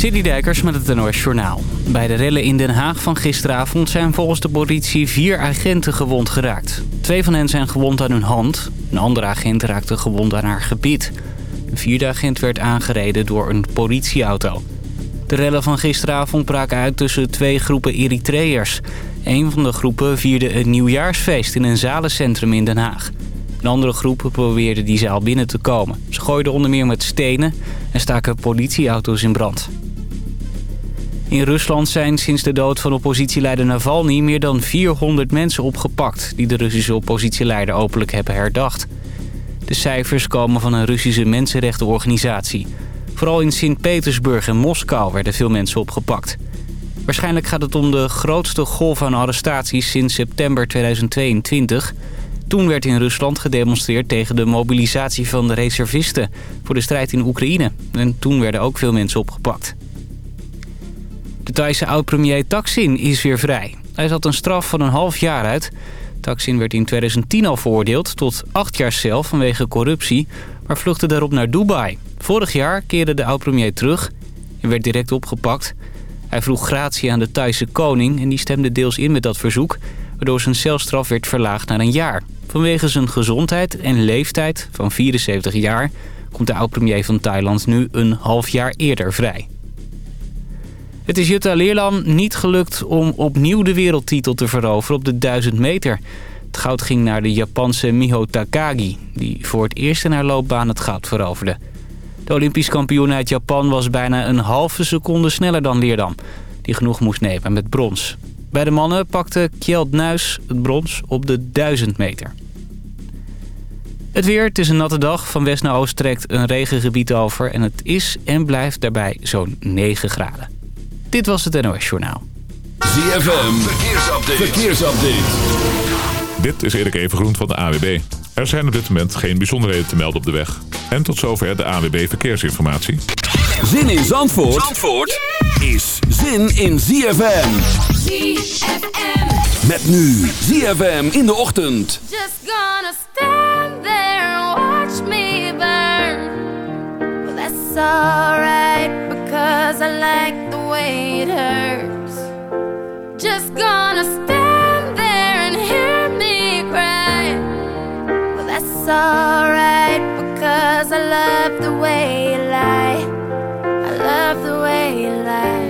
Dijkers met het NOS Journaal. Bij de rellen in Den Haag van gisteravond zijn volgens de politie vier agenten gewond geraakt. Twee van hen zijn gewond aan hun hand. Een andere agent raakte gewond aan haar gebit. Een vierde agent werd aangereden door een politieauto. De rellen van gisteravond braken uit tussen twee groepen Eritreërs. Een van de groepen vierde een nieuwjaarsfeest in een zalencentrum in Den Haag. Een andere groep probeerde die zaal binnen te komen. Ze gooiden onder meer met stenen en staken politieauto's in brand. In Rusland zijn sinds de dood van oppositieleider Navalny meer dan 400 mensen opgepakt... die de Russische oppositieleider openlijk hebben herdacht. De cijfers komen van een Russische mensenrechtenorganisatie. Vooral in Sint-Petersburg en Moskou werden veel mensen opgepakt. Waarschijnlijk gaat het om de grootste golf aan arrestaties sinds september 2022... Toen werd in Rusland gedemonstreerd tegen de mobilisatie van de reservisten voor de strijd in Oekraïne. En toen werden ook veel mensen opgepakt. De Thaise oud-premier Thaksin is weer vrij. Hij zat een straf van een half jaar uit. Thaksin werd in 2010 al veroordeeld tot acht jaar cel vanwege corruptie... maar vluchtte daarop naar Dubai. Vorig jaar keerde de oud-premier terug en werd direct opgepakt. Hij vroeg gratie aan de Thaise koning en die stemde deels in met dat verzoek... waardoor zijn celstraf werd verlaagd naar een jaar. Vanwege zijn gezondheid en leeftijd van 74 jaar... komt de oud-premier van Thailand nu een half jaar eerder vrij. Het is Jutta Leerlam niet gelukt om opnieuw de wereldtitel te veroveren op de 1000 meter. Het goud ging naar de Japanse Miho Takagi... die voor het eerst in haar loopbaan het goud veroverde. De Olympisch kampioen uit Japan was bijna een halve seconde sneller dan Leerdam... die genoeg moest nemen met brons. Bij de mannen pakte Kjeld Nuis het brons op de 1000 meter. Het weer, het is een natte dag. Van west naar oost trekt een regengebied over... en het is en blijft daarbij zo'n 9 graden. Dit was het NOS Journaal. ZFM, verkeersupdate. verkeersupdate. Dit is Erik Evengroen van de AWB. Er zijn op dit moment geen bijzonderheden te melden op de weg. En tot zover de AWB Verkeersinformatie. Zin in Zandvoort, Zandvoort is zin in ZFM. ZFM. Met nu ZFM in de ochtend. Just gonna stand there and watch me burn. Well, that's alright because I like way it hurts. Just gonna stand there and hear me cry. Well, that's alright because I love the way you lie. I love the way you lie.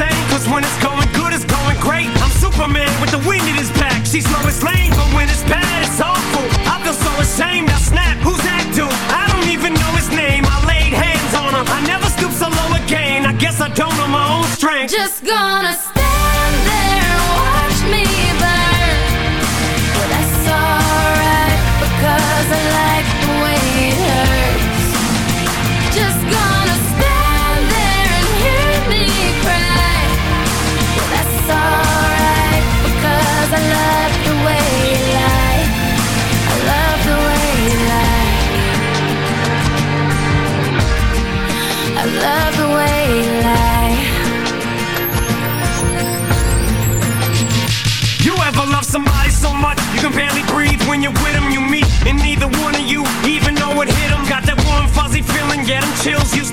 Insane, cause when it's going good, it's going great. I'm Superman with the wind in his back. She's Lois Lane, but when it's bad, it's awful. I feel so ashamed. I snap. Who's that dude? I don't even know his name. I laid hands on him. I never stoop so low again. I guess I don't know my own strength. Just gonna stand there and watch me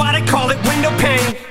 why they call it window pane.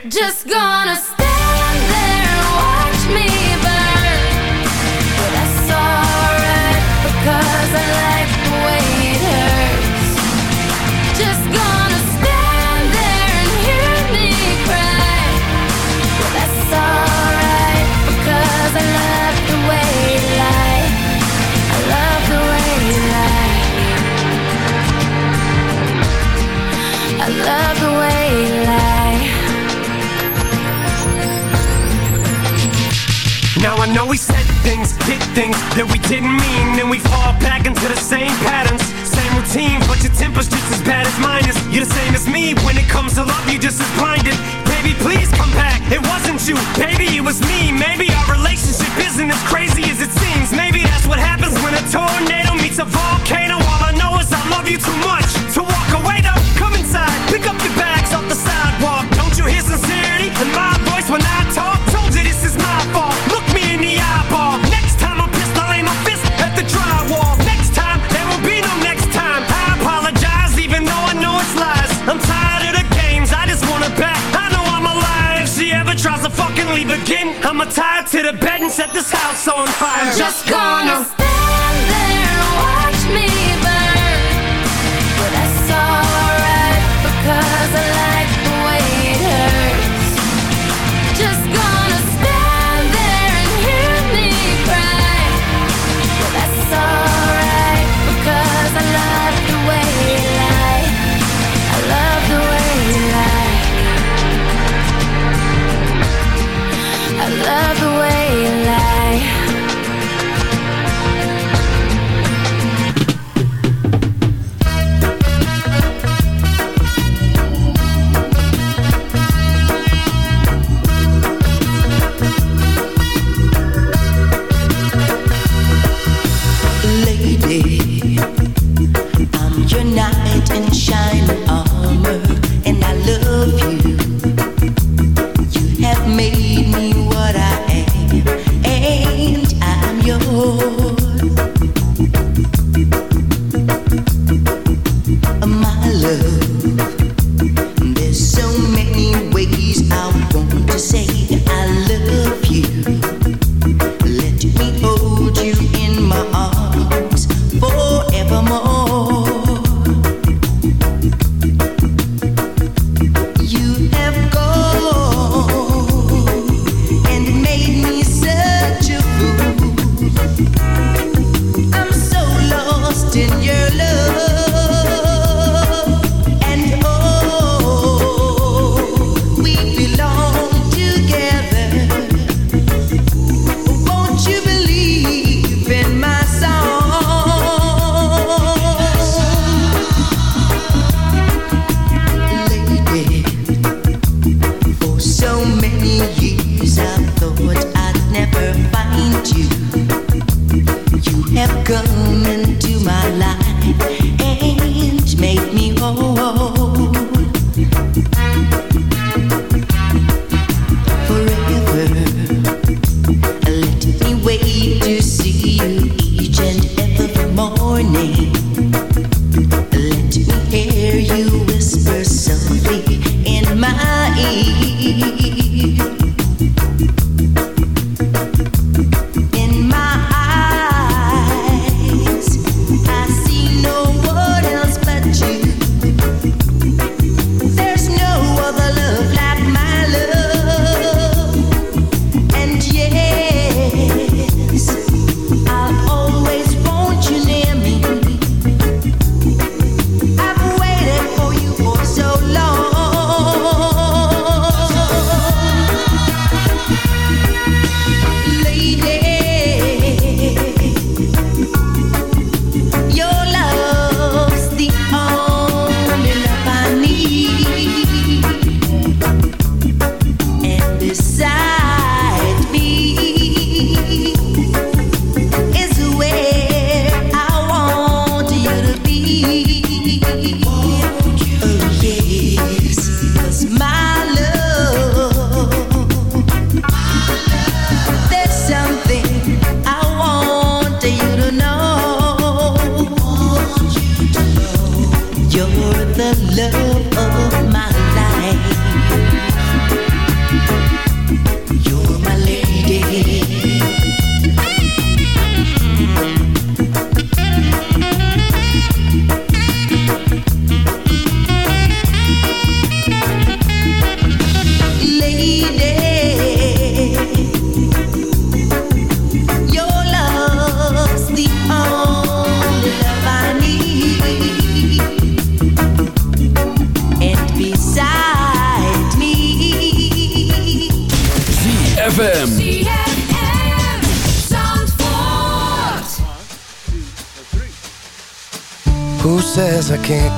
things that we didn't mean. Then we fall back into the same patterns Same routine, but your temper's just as bad as mine is. You're the same as me, when it comes to love you just as blinded. Baby, please come back, it wasn't you. Baby, it was me,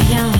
We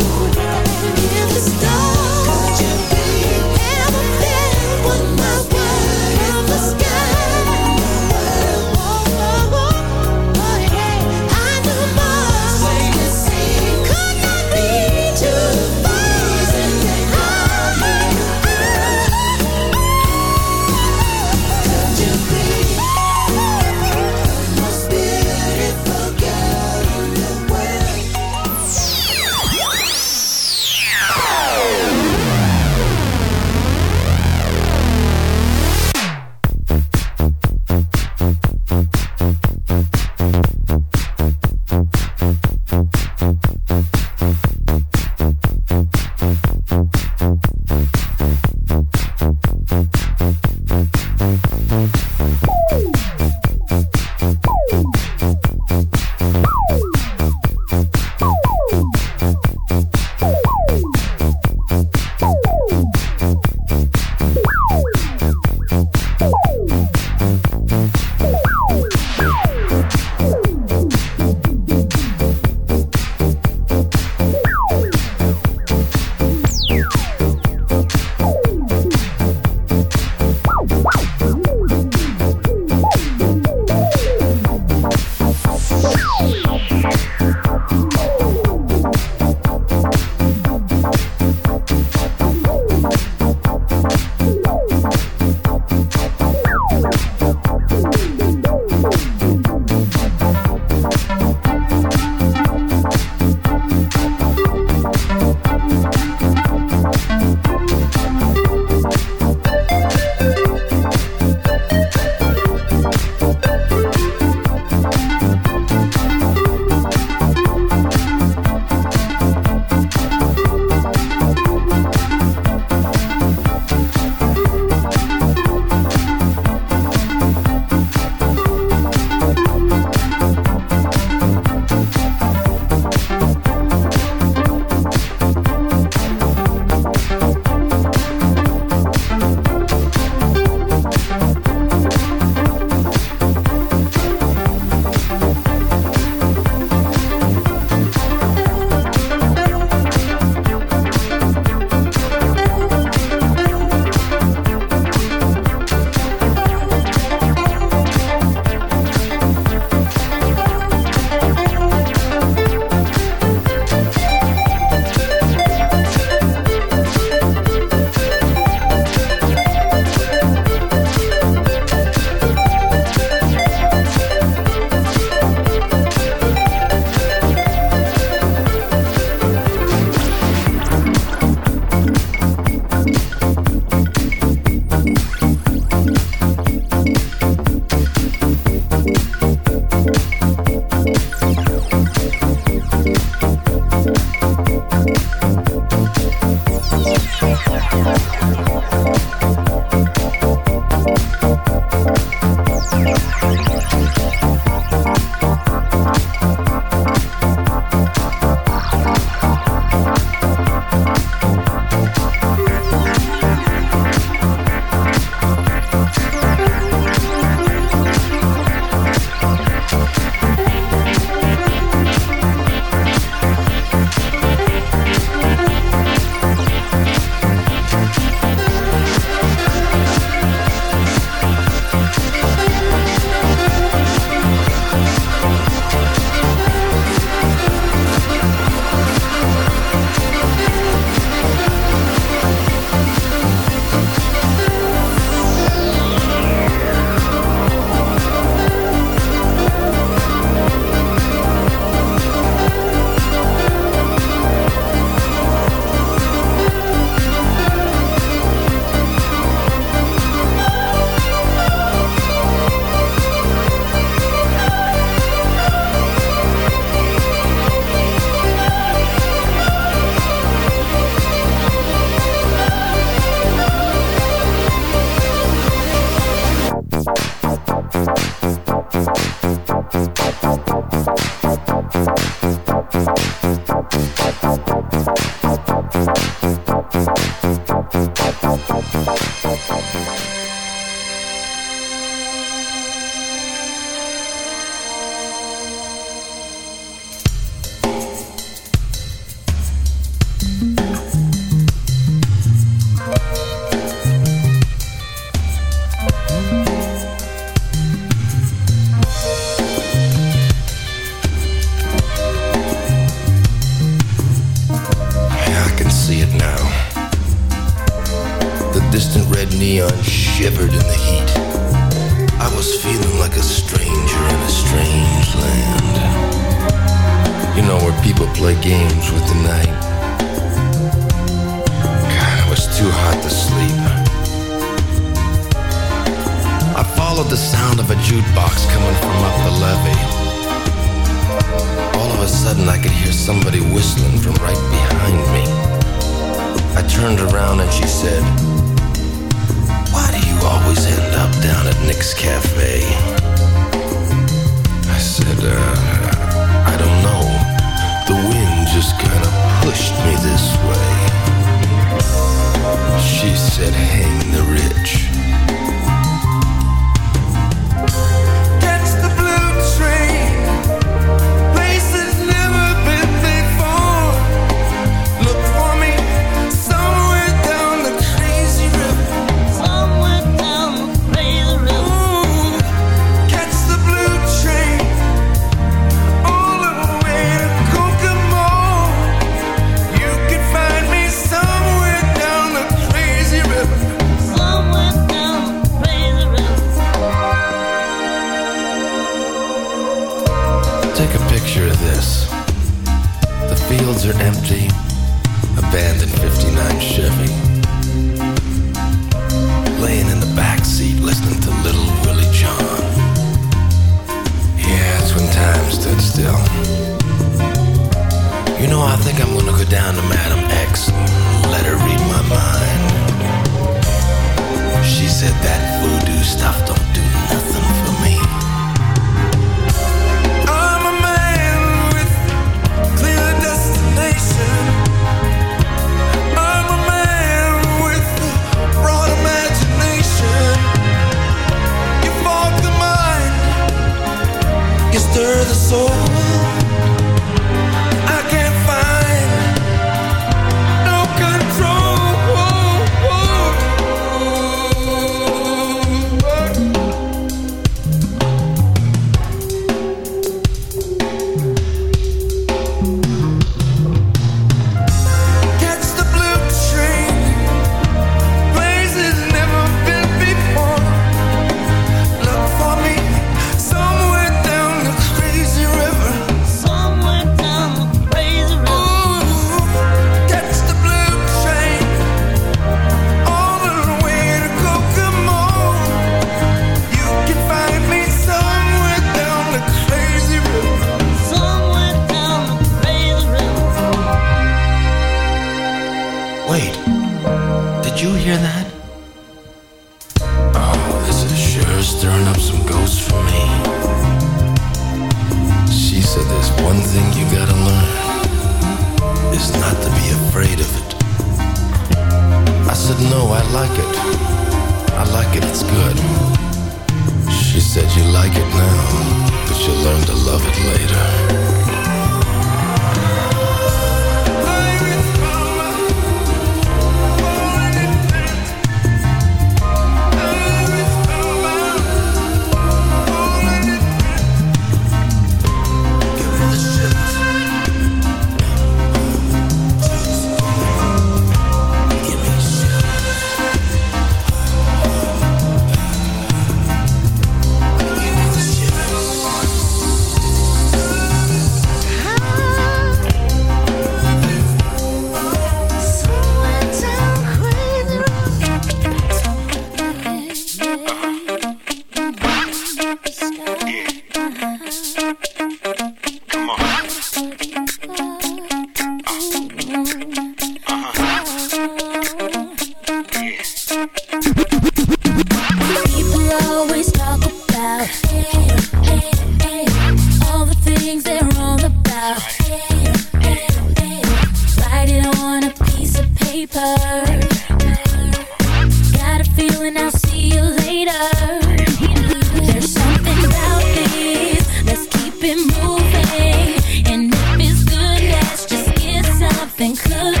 something cooking.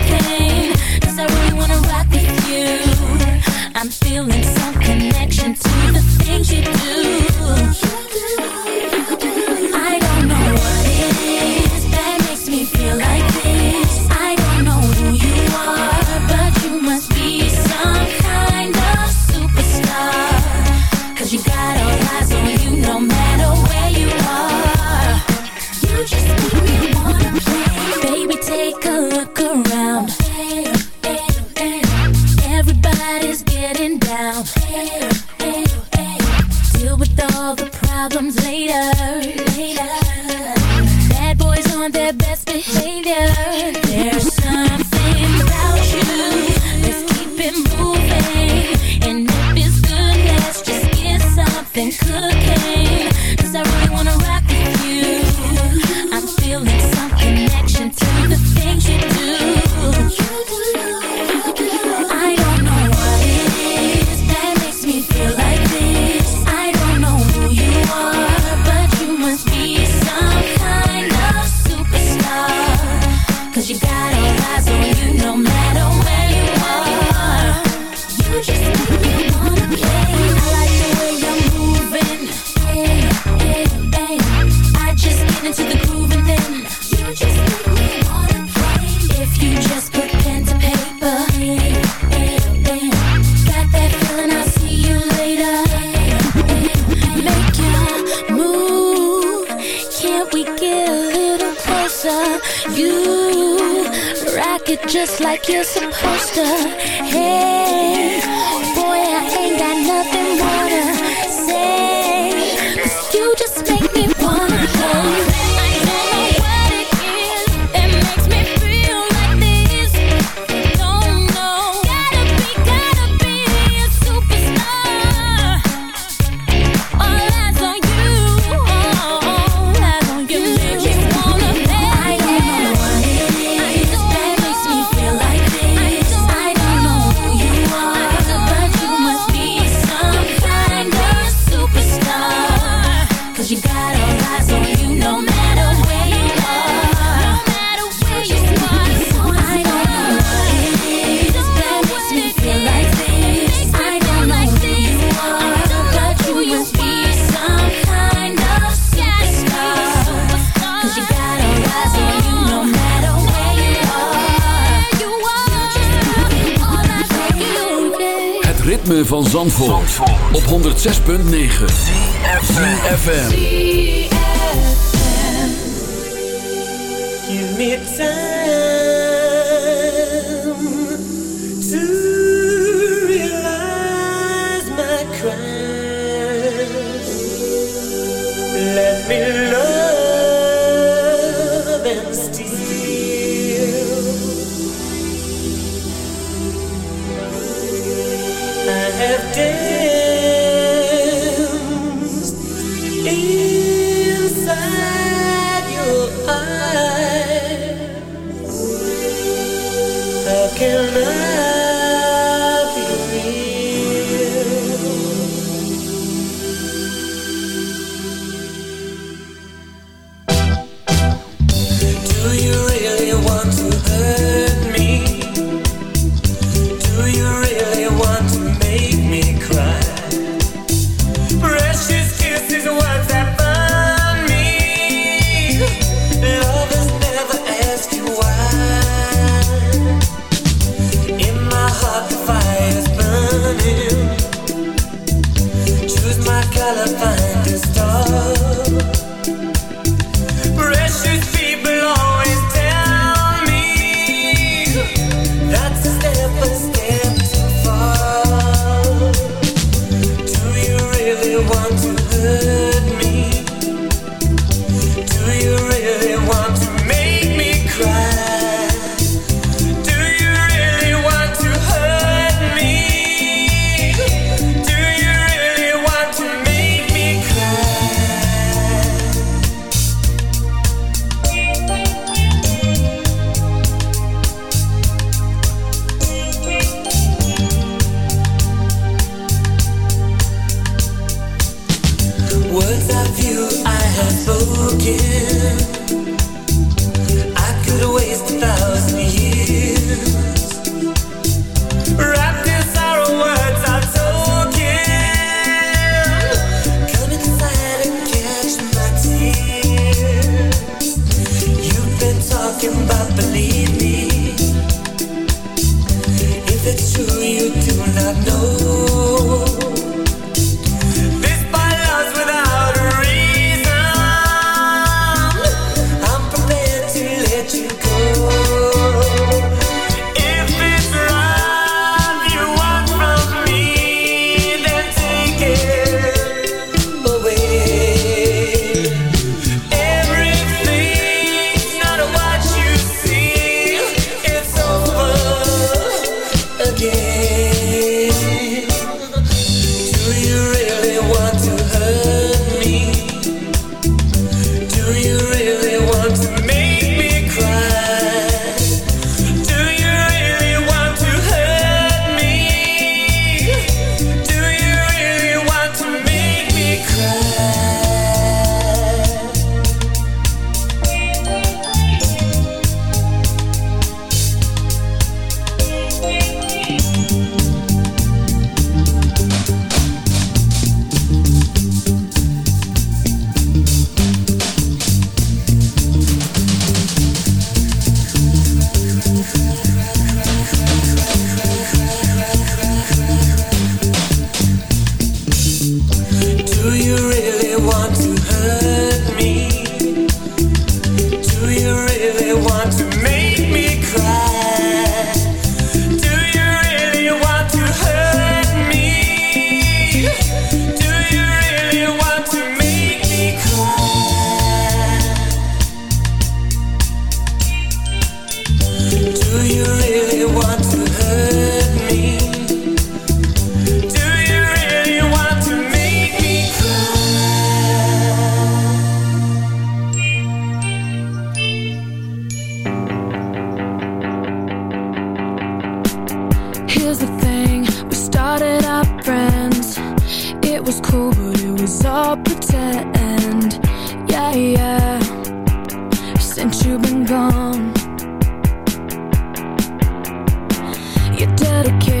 You dedicated,